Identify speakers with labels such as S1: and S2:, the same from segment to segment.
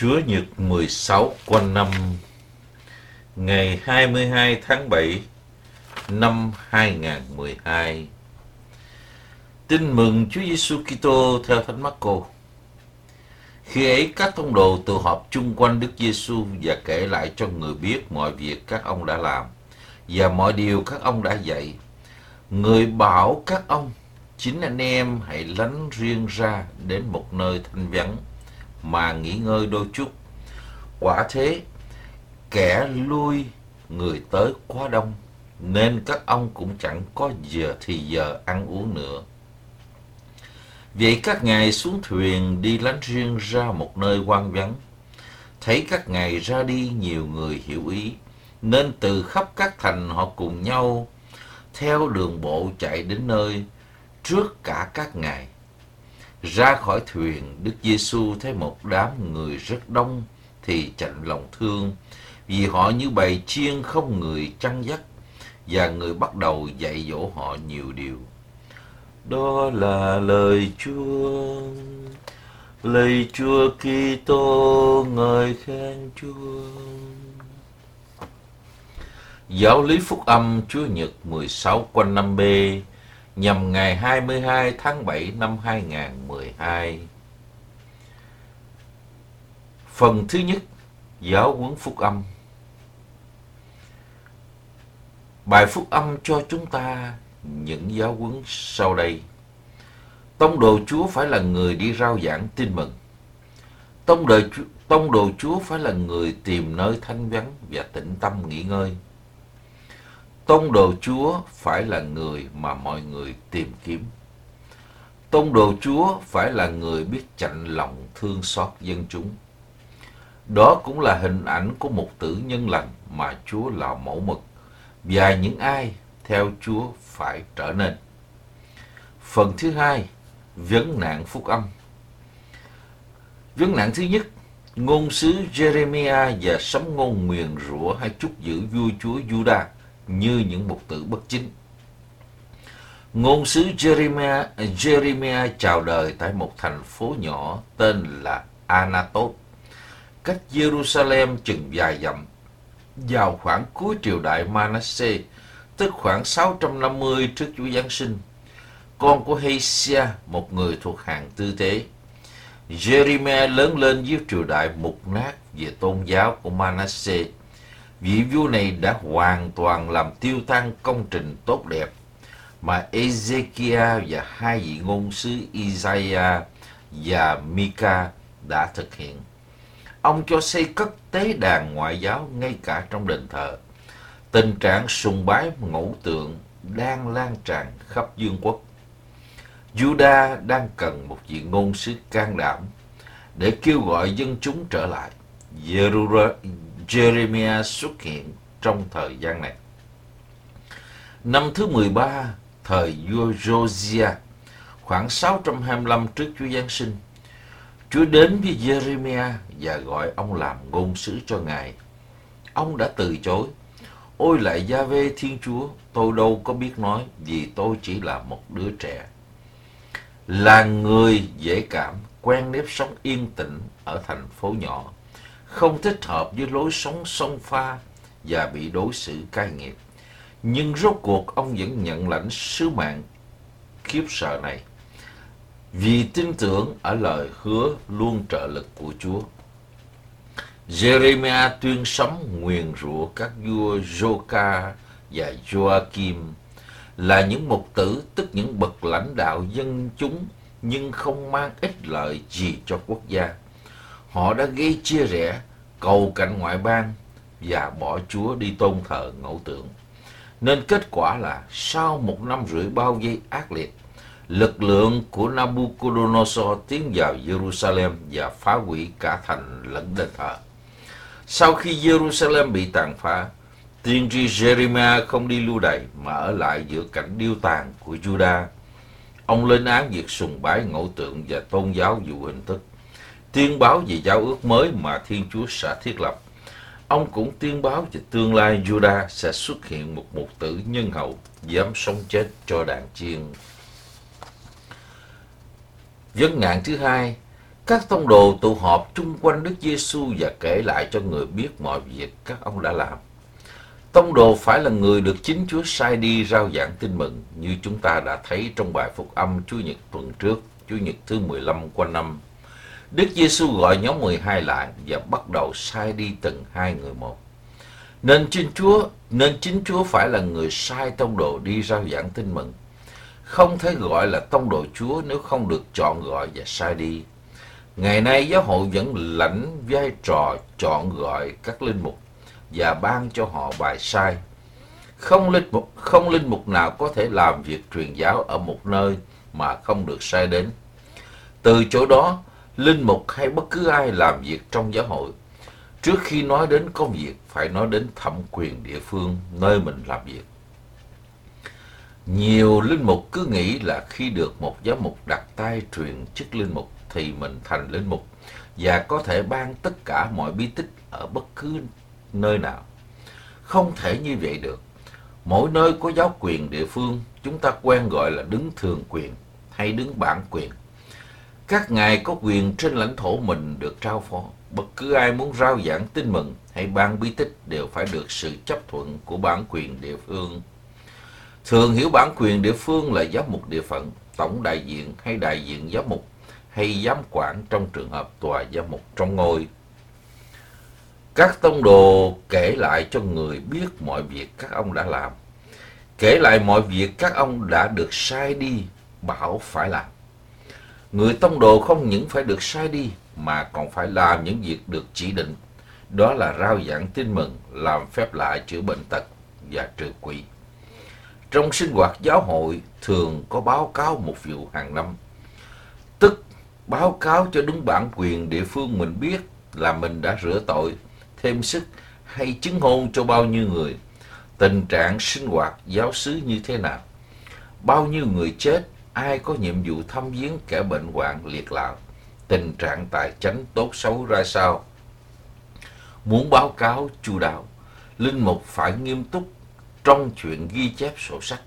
S1: Chúa Nhật 16 quanh năm, ngày 22 tháng 7 năm 2012. Tin mừng Chúa Giêsu Kitô theo Thánh Marco. Khi ấy, các tông đồ tụ họp chung quanh Đức Giêsu và kể lại cho người biết mọi việc các ông đã làm và mọi điều các ông đã dạy. Người bảo các ông, chính anh em hãy lánh riêng ra đến một nơi thanh vắng mà nghỉ ngơi đôi chút. Quả thế, kẻ lui người tới quá đông, nên các ông cũng chẳng có giờ thì giờ ăn uống nữa. Vậy các ngài xuống thuyền đi lánh riêng ra một nơi quan vắng. Thấy các ngài ra đi nhiều người hiểu ý, nên từ khắp các thành họ cùng nhau theo đường bộ chạy đến nơi trước cả các ngài. Ra khỏi thuyền, Đức Giêsu thấy một đám người rất đông thì chạnh lòng thương, vì họ như bầy chiên không người chăn dắt, và người bắt đầu dạy dỗ họ nhiều điều. Đó là lời Chúa, lời Chúa Kitô ngợi khen Chúa. Giáo lý Phúc âm Chúa Nhật 16 quanh năm B nhằm ngày 22 tháng 7 năm 2012. Phần thứ nhất, giáo huấn phúc âm. Bài phúc âm cho chúng ta những giáo huấn sau đây. Tông đồ Chúa phải là người đi rao giảng tin mừng. Tông đồ, tông đồ Chúa phải là người tìm nơi thanh vắng và tĩnh tâm nghỉ ngơi. Tông đồ Chúa phải là người mà mọi người tìm kiếm. Tông đồ Chúa phải là người biết chạnh lòng thương xót dân chúng. Đó cũng là hình ảnh của một tử nhân lành mà Chúa là mẫu mực và những ai theo Chúa phải trở nên. Phần thứ hai, vấn nạn phúc âm. Vấn nạn thứ nhất, ngôn sứ Jeremiah và sấm ngôn nguyền rủa hay chúc giữ vua chúa Judah như những mục tử bất chính. Ngôn sứ Jeremiah, Jeremiah chào đời tại một thành phố nhỏ tên là Anatot, cách Jerusalem chừng vài dặm, vào khoảng cuối triều đại Manasseh, tức khoảng 650 trước Chúa Giáng sinh. Con của Hesia, một người thuộc hàng tư tế. Jeremiah lớn lên dưới triều đại mục nát về tôn giáo của Manasseh vị vua này đã hoàn toàn làm tiêu tan công trình tốt đẹp mà Ezekiel và hai vị ngôn sứ Isaiah và Mika đã thực hiện. Ông cho xây cất tế đàn ngoại giáo ngay cả trong đền thờ. Tình trạng sùng bái ngẫu tượng đang lan tràn khắp dương quốc. Judah đang cần một vị ngôn sứ can đảm để kêu gọi dân chúng trở lại. Jeremiah xuất hiện trong thời gian này. Năm thứ 13, thời vua Josiah, khoảng 625 trước Chúa Giáng sinh, Chúa đến với Jeremiah và gọi ông làm ngôn sứ cho Ngài. Ông đã từ chối. Ôi lại gia vê Thiên Chúa, tôi đâu có biết nói vì tôi chỉ là một đứa trẻ. Là người dễ cảm, quen nếp sống yên tĩnh ở thành phố nhỏ không thích hợp với lối sống sông pha và bị đối xử cai nghiệt. Nhưng rốt cuộc ông vẫn nhận lãnh sứ mạng khiếp sợ này vì tin tưởng ở lời hứa luôn trợ lực của Chúa. Jeremiah tuyên sống nguyền rủa các vua Joca và Joachim là những mục tử tức những bậc lãnh đạo dân chúng nhưng không mang ích lợi gì cho quốc gia. Họ đã gây chia rẽ, cầu cạnh ngoại bang và bỏ Chúa đi tôn thờ ngẫu tượng. Nên kết quả là sau một năm rưỡi bao giây ác liệt, lực lượng của Nabucodonosor tiến vào Jerusalem và phá hủy cả thành lẫn đền thờ. Sau khi Jerusalem bị tàn phá, tiên tri Jeremiah không đi lưu đày mà ở lại giữa cảnh điêu tàn của Judah. Ông lên án việc sùng bái ngẫu tượng và tôn giáo dụ hình thức tuyên báo về giao ước mới mà Thiên Chúa sẽ thiết lập. Ông cũng tuyên báo về tương lai Judah sẽ xuất hiện một mục tử nhân hậu dám sống chết cho đàn chiên. Vấn nạn thứ hai, Các tông đồ tụ họp chung quanh Đức Giêsu và kể lại cho người biết mọi việc các ông đã làm. Tông đồ phải là người được chính Chúa sai đi rao giảng tin mừng như chúng ta đã thấy trong bài phục âm Chúa Nhật tuần trước, Chúa Nhật thứ 15 qua năm. Đức Giêsu gọi nhóm 12 lại và bắt đầu sai đi từng hai người một. Nên chính Chúa, nên chính Chúa phải là người sai tông đồ đi rao giảng tin mừng. Không thể gọi là tông đồ Chúa nếu không được chọn gọi và sai đi. Ngày nay giáo hội vẫn lãnh vai trò chọn gọi các linh mục và ban cho họ bài sai. Không linh mục, không linh mục nào có thể làm việc truyền giáo ở một nơi mà không được sai đến. Từ chỗ đó, linh mục hay bất cứ ai làm việc trong giáo hội, trước khi nói đến công việc phải nói đến thẩm quyền địa phương nơi mình làm việc. Nhiều linh mục cứ nghĩ là khi được một giáo mục đặt tay truyền chức linh mục thì mình thành linh mục và có thể ban tất cả mọi bí tích ở bất cứ nơi nào. Không thể như vậy được. Mỗi nơi có giáo quyền địa phương, chúng ta quen gọi là đứng thường quyền hay đứng bản quyền. Các ngài có quyền trên lãnh thổ mình được trao phó. Bất cứ ai muốn rao giảng tin mừng hay ban bí tích đều phải được sự chấp thuận của bản quyền địa phương. Thường hiểu bản quyền địa phương là giám mục địa phận, tổng đại diện hay đại diện giám mục hay giám quản trong trường hợp tòa giám mục trong ngôi. Các tông đồ kể lại cho người biết mọi việc các ông đã làm. Kể lại mọi việc các ông đã được sai đi, bảo phải làm. Người tông đồ không những phải được sai đi, mà còn phải làm những việc được chỉ định. Đó là rao giảng tin mừng, làm phép lạ chữa bệnh tật và trừ quỷ. Trong sinh hoạt giáo hội thường có báo cáo một vụ hàng năm. Tức báo cáo cho đúng bản quyền địa phương mình biết là mình đã rửa tội, thêm sức hay chứng hôn cho bao nhiêu người, tình trạng sinh hoạt giáo xứ như thế nào, bao nhiêu người chết, ai có nhiệm vụ thăm viếng kẻ bệnh hoạn liệt lạc, tình trạng tài chánh tốt xấu ra sao. Muốn báo cáo chu đạo, linh mục phải nghiêm túc trong chuyện ghi chép sổ sách.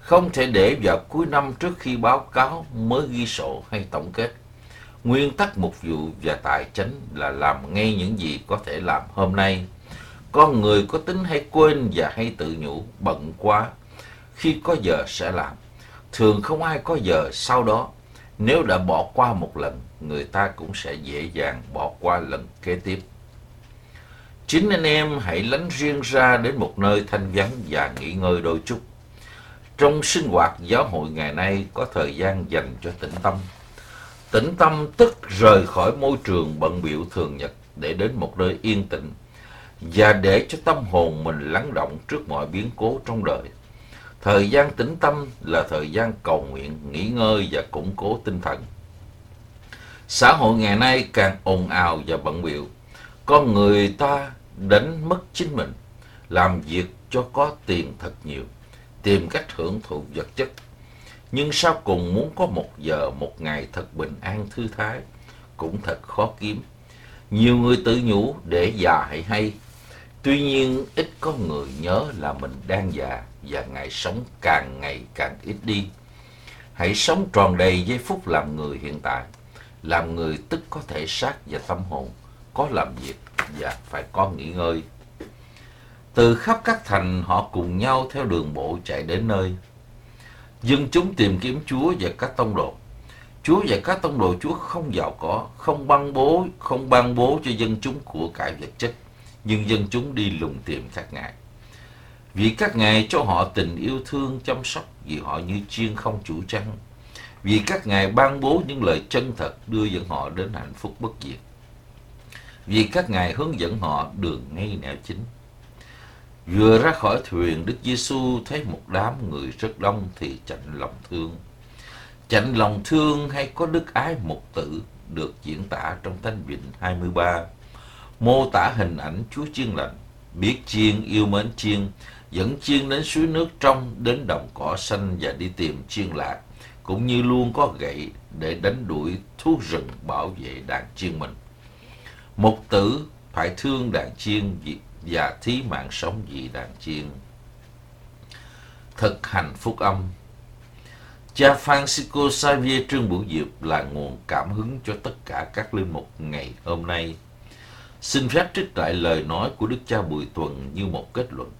S1: Không thể để vào cuối năm trước khi báo cáo mới ghi sổ hay tổng kết. Nguyên tắc mục vụ và tài chánh là làm ngay những gì có thể làm hôm nay. Con người có tính hay quên và hay tự nhủ bận quá. Khi có giờ sẽ làm. Thường không ai có giờ sau đó. Nếu đã bỏ qua một lần, người ta cũng sẽ dễ dàng bỏ qua lần kế tiếp. Chính anh em hãy lánh riêng ra đến một nơi thanh vắng và nghỉ ngơi đôi chút. Trong sinh hoạt giáo hội ngày nay có thời gian dành cho tĩnh tâm. Tĩnh tâm tức rời khỏi môi trường bận biểu thường nhật để đến một nơi yên tĩnh và để cho tâm hồn mình lắng động trước mọi biến cố trong đời. Thời gian tĩnh tâm là thời gian cầu nguyện, nghỉ ngơi và củng cố tinh thần. Xã hội ngày nay càng ồn ào và bận biểu. Con người ta đánh mất chính mình, làm việc cho có tiền thật nhiều, tìm cách hưởng thụ vật chất nhưng sau cùng muốn có một giờ, một ngày thật bình an thư thái, cũng thật khó kiếm. Nhiều người tự nhủ để già hãy hay, tuy nhiên ít có người nhớ là mình đang già và ngày sống càng ngày càng ít đi. Hãy sống tròn đầy giây phút làm người hiện tại, làm người tức có thể xác và tâm hồn, có làm việc và phải có nghỉ ngơi. Từ khắp các thành họ cùng nhau theo đường bộ chạy đến nơi Dân chúng tìm kiếm Chúa và các tông đồ. Chúa và các tông đồ Chúa không giàu có, không ban bố, không ban bố cho dân chúng của cải vật chất, nhưng dân chúng đi lùng tìm các ngài. Vì các ngài cho họ tình yêu thương chăm sóc, vì họ như chiên không chủ trăng. Vì các ngài ban bố những lời chân thật đưa dẫn họ đến hạnh phúc bất diệt. Vì các ngài hướng dẫn họ đường ngay nẻo chính. Vừa ra khỏi thuyền, Đức Giêsu thấy một đám người rất đông thì chạnh lòng thương. Chạnh lòng thương hay có đức ái mục tử được diễn tả trong Thánh Vịnh 23. Mô tả hình ảnh Chúa chiên lành, biết chiên, yêu mến chiên, dẫn chiên đến suối nước trong, đến đồng cỏ xanh và đi tìm chiên lạc, cũng như luôn có gậy để đánh đuổi thú rừng bảo vệ đàn chiên mình. Mục tử phải thương đàn chiên và thí mạng sống vì đàn chiên. Thực hành phúc âm Cha Francisco Xavier Trương Bửu Diệp là nguồn cảm hứng cho tất cả các linh mục ngày hôm nay. Xin phép trích lại lời nói của Đức cha Bùi Tuần như một kết luận.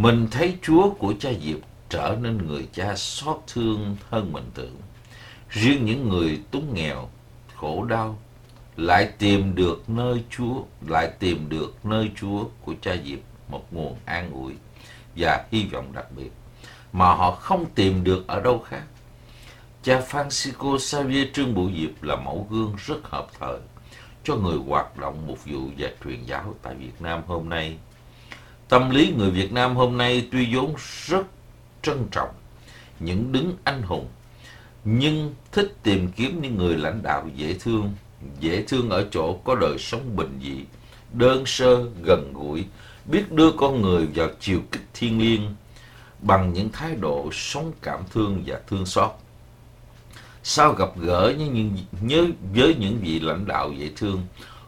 S1: Mình thấy Chúa của cha Diệp trở nên người cha xót thương hơn mình tưởng. Riêng những người túng nghèo, khổ đau, lại tìm được nơi Chúa, lại tìm được nơi Chúa của cha Diệp một nguồn an ủi và hy vọng đặc biệt mà họ không tìm được ở đâu khác. Cha Francisco Xavier Trương Bửu Diệp là mẫu gương rất hợp thời cho người hoạt động mục vụ và truyền giáo tại Việt Nam hôm nay. Tâm lý người Việt Nam hôm nay tuy vốn rất trân trọng những đứng anh hùng, nhưng thích tìm kiếm những người lãnh đạo dễ thương, dễ thương ở chỗ có đời sống bình dị, đơn sơ, gần gũi, biết đưa con người vào chiều kích thiên liêng bằng những thái độ sống cảm thương và thương xót. Sau gặp gỡ với những, nhớ với những vị lãnh đạo dễ thương,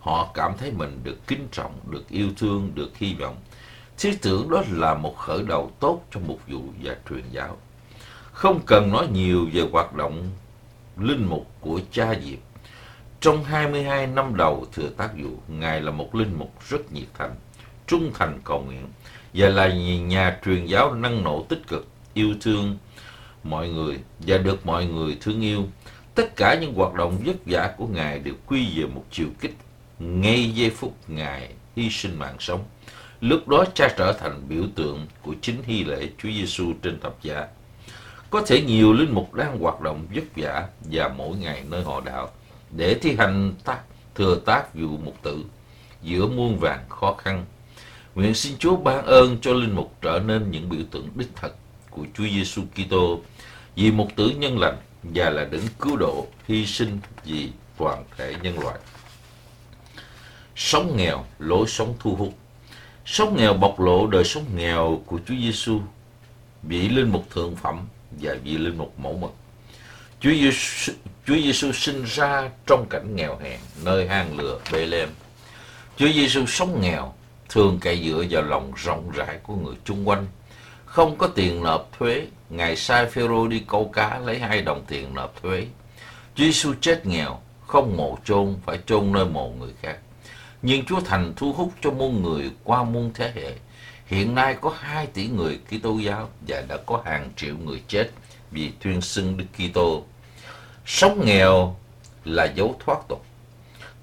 S1: họ cảm thấy mình được kính trọng, được yêu thương, được hy vọng. Thiết tưởng đó là một khởi đầu tốt cho mục vụ và truyền giáo. Không cần nói nhiều về hoạt động linh mục của cha Diệp. Trong 22 năm đầu thừa tác vụ, Ngài là một linh mục rất nhiệt thành, trung thành cầu nguyện và là nhà truyền giáo năng nổ tích cực, yêu thương mọi người và được mọi người thương yêu. Tất cả những hoạt động vất vả của Ngài đều quy về một chiều kích ngay giây phút Ngài hy sinh mạng sống. Lúc đó cha trở thành biểu tượng của chính hy lễ Chúa Giêsu trên thập giá. Có thể nhiều linh mục đang hoạt động vất vả và mỗi ngày nơi họ đạo để thi hành tác, thừa tác vụ mục tử giữa muôn vàng khó khăn. Nguyện xin Chúa ban ơn cho linh mục trở nên những biểu tượng đích thật của Chúa Giêsu Kitô vì mục tử nhân lành và là đấng cứu độ hy sinh vì toàn thể nhân loại. Sống nghèo, lối sống thu hút. Sống nghèo bộc lộ đời sống nghèo của Chúa Giêsu, vị linh mục thượng phẩm và vị linh mục mẫu mực. Chúa Giêsu, Chúa Giêsu sinh ra trong cảnh nghèo hèn nơi hang lửa Bethlehem. Chúa Giêsu sống nghèo, thường cậy dựa vào lòng rộng rãi của người chung quanh, không có tiền nộp thuế. Ngài sai Phêrô đi câu cá lấy hai đồng tiền nộp thuế. Chúa Giêsu chết nghèo, không mộ chôn phải chôn nơi mộ người khác. Nhưng Chúa Thành thu hút cho muôn người qua muôn thế hệ. Hiện nay có 2 tỷ người Kitô giáo và đã có hàng triệu người chết vì tuyên xưng Đức Kitô. Sống nghèo là dấu thoát tục.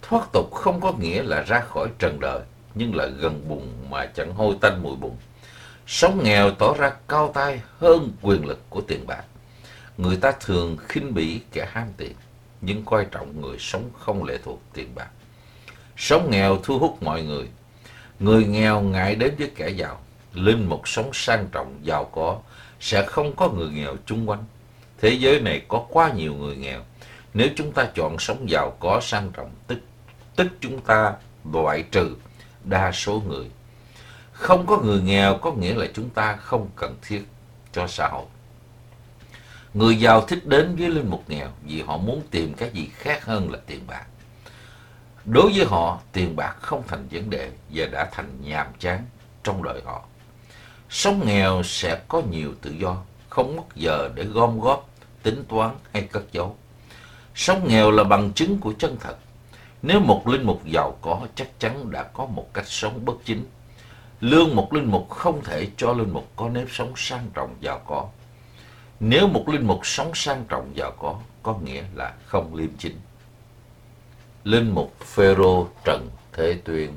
S1: Thoát tục không có nghĩa là ra khỏi trần đời, nhưng là gần bùn mà chẳng hôi tanh mùi bùn. Sống nghèo tỏ ra cao tay hơn quyền lực của tiền bạc. Người ta thường khinh bỉ kẻ ham tiền, nhưng coi trọng người sống không lệ thuộc tiền bạc. Sống nghèo thu hút mọi người. Người nghèo ngại đến với kẻ giàu. Linh mục sống sang trọng, giàu có, sẽ không có người nghèo chung quanh. Thế giới này có quá nhiều người nghèo. Nếu chúng ta chọn sống giàu có sang trọng, tức, tức chúng ta loại trừ đa số người. Không có người nghèo có nghĩa là chúng ta không cần thiết cho xã hội. Người giàu thích đến với linh mục nghèo vì họ muốn tìm cái gì khác hơn là tiền bạc. Đối với họ, tiền bạc không thành vấn đề và đã thành nhàm chán trong đời họ. Sống nghèo sẽ có nhiều tự do, không mất giờ để gom góp, tính toán hay cất giấu. Sống nghèo là bằng chứng của chân thật. Nếu một linh mục giàu có chắc chắn đã có một cách sống bất chính. Lương một linh mục không thể cho linh mục có nếp sống sang trọng giàu có. Nếu một linh mục sống sang trọng giàu có, có nghĩa là không liêm chính. Linh mục Phêrô Trần Thế Tuyên.